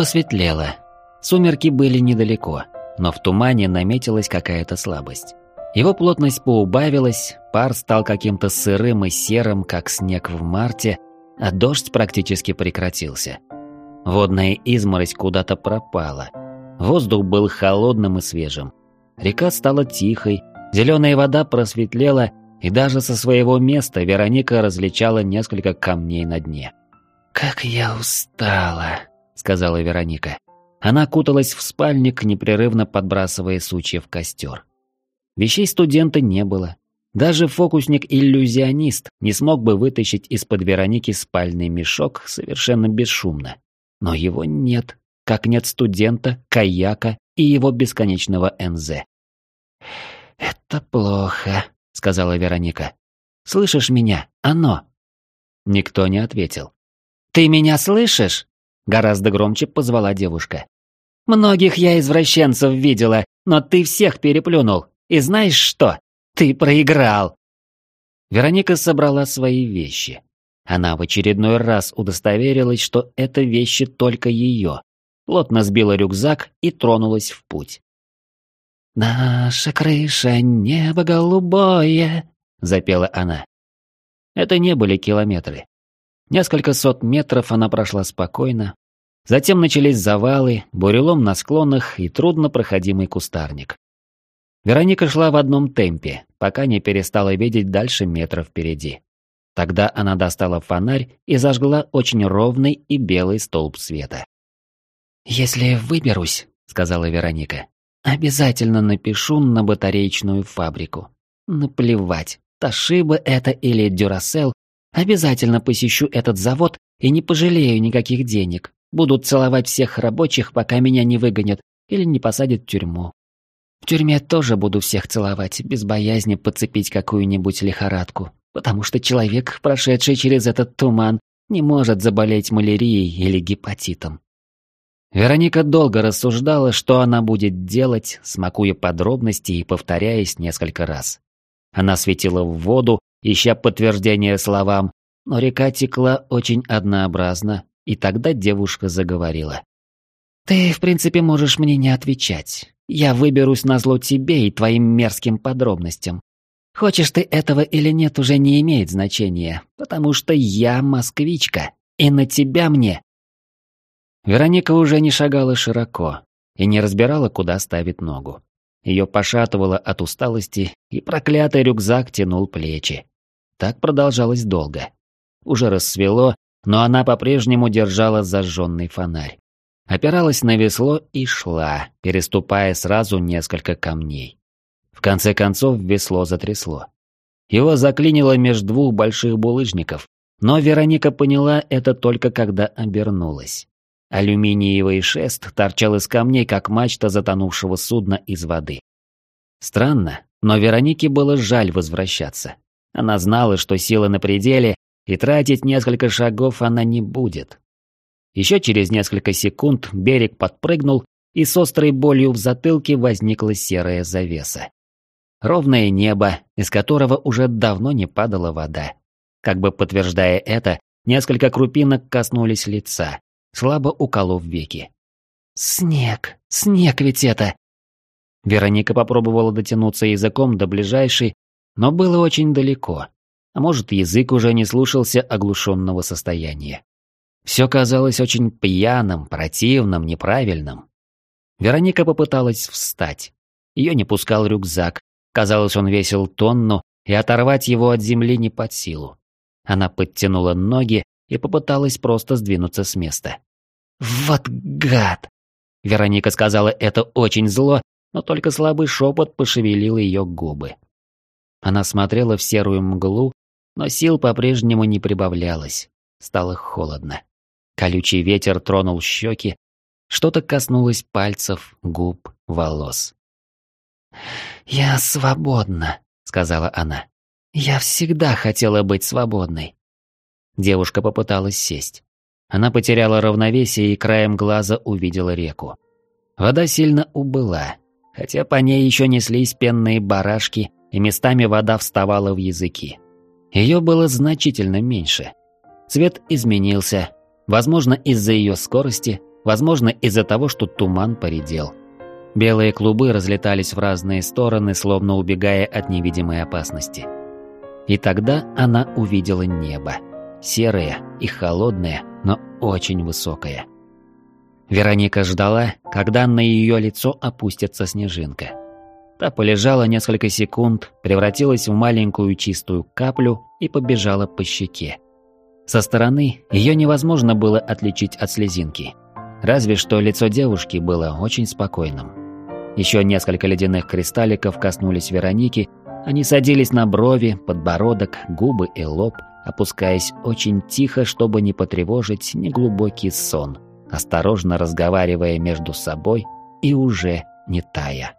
Посветлело. Сумерки были недалеко, но в тумане наметилась какая-то слабость. Его плотность поубавилась, пар стал каким-то сырым и серым, как снег в марте, а дождь практически прекратился. Водная изморозь куда-то пропала. Воздух был холодным и свежим. Река стала тихой, зеленая вода просветлела, и даже со своего места Вероника различала несколько камней на дне. «Как я устала!» — сказала Вероника. Она куталась в спальник, непрерывно подбрасывая сучья в костер. Вещей студента не было. Даже фокусник-иллюзионист не смог бы вытащить из-под Вероники спальный мешок совершенно бесшумно. Но его нет, как нет студента, каяка и его бесконечного НЗ. «Это плохо», — сказала Вероника. «Слышишь меня? Оно!» Никто не ответил. «Ты меня слышишь?» Гораздо громче позвала девушка. «Многих я извращенцев видела, но ты всех переплюнул. И знаешь что? Ты проиграл!» Вероника собрала свои вещи. Она в очередной раз удостоверилась, что это вещи только ее. Плотно сбила рюкзак и тронулась в путь. «Наша крыша, небо голубое», — запела она. Это не были километры. Несколько сот метров она прошла спокойно. Затем начались завалы, бурелом на склонах и труднопроходимый кустарник. Вероника шла в одном темпе, пока не перестала видеть дальше метров впереди. Тогда она достала фонарь и зажгла очень ровный и белый столб света. «Если выберусь», — сказала Вероника, — «обязательно напишу на батареечную фабрику. Наплевать, Ташиба это или Дюрасел, Обязательно посещу этот завод и не пожалею никаких денег. Буду целовать всех рабочих, пока меня не выгонят или не посадят в тюрьму. В тюрьме тоже буду всех целовать, без боязни подцепить какую-нибудь лихорадку, потому что человек, прошедший через этот туман, не может заболеть малярией или гепатитом. Вероника долго рассуждала, что она будет делать, смакуя подробности и повторяясь несколько раз. Она светила в воду, ища подтверждение словам, но река текла очень однообразно, и тогда девушка заговорила. «Ты, в принципе, можешь мне не отвечать. Я выберусь на зло тебе и твоим мерзким подробностям. Хочешь ты этого или нет, уже не имеет значения, потому что я москвичка, и на тебя мне...» Вероника уже не шагала широко и не разбирала, куда ставить ногу. Ее пошатывало от усталости, и проклятый рюкзак тянул плечи. Так продолжалось долго. Уже рассвело, но она по-прежнему держала зажженный фонарь. Опиралась на весло и шла, переступая сразу несколько камней. В конце концов весло затрясло. Его заклинило между двух больших булыжников, но Вероника поняла это только когда обернулась. Алюминиевый шест торчал из камней, как мачта затонувшего судна из воды. Странно, но Веронике было жаль возвращаться. Она знала, что сила на пределе, и тратить несколько шагов она не будет. Еще через несколько секунд берег подпрыгнул, и с острой болью в затылке возникла серая завеса. Ровное небо, из которого уже давно не падала вода. Как бы подтверждая это, несколько крупинок коснулись лица, слабо уколов веки. «Снег! Снег ведь это!» Вероника попробовала дотянуться языком до ближайшей, но было очень далеко. А может, язык уже не слушался оглушенного состояния. Все казалось очень пьяным, противным, неправильным. Вероника попыталась встать. Ее не пускал рюкзак. Казалось, он весил тонну, и оторвать его от земли не под силу. Она подтянула ноги и попыталась просто сдвинуться с места. «Вот гад!» Вероника сказала это очень зло, но только слабый шепот пошевелил ее губы. Она смотрела в серую мглу, но сил по-прежнему не прибавлялось. Стало холодно. Колючий ветер тронул щеки, что-то коснулось пальцев, губ, волос. «Я свободна», — сказала она. «Я всегда хотела быть свободной». Девушка попыталась сесть. Она потеряла равновесие и краем глаза увидела реку. Вода сильно убыла, хотя по ней еще неслись пенные барашки и местами вода вставала в языки. Ее было значительно меньше. Цвет изменился, возможно, из-за ее скорости, Возможно, из-за того, что туман поредел. Белые клубы разлетались в разные стороны, словно убегая от невидимой опасности. И тогда она увидела небо. Серое и холодное, но очень высокое. Вероника ждала, когда на ее лицо опустится снежинка. Та полежала несколько секунд, превратилась в маленькую чистую каплю и побежала по щеке. Со стороны ее невозможно было отличить от слезинки. Разве что лицо девушки было очень спокойным. Еще несколько ледяных кристалликов коснулись Вероники, они садились на брови, подбородок, губы и лоб, опускаясь очень тихо, чтобы не потревожить неглубокий сон – осторожно разговаривая между собой и уже не тая.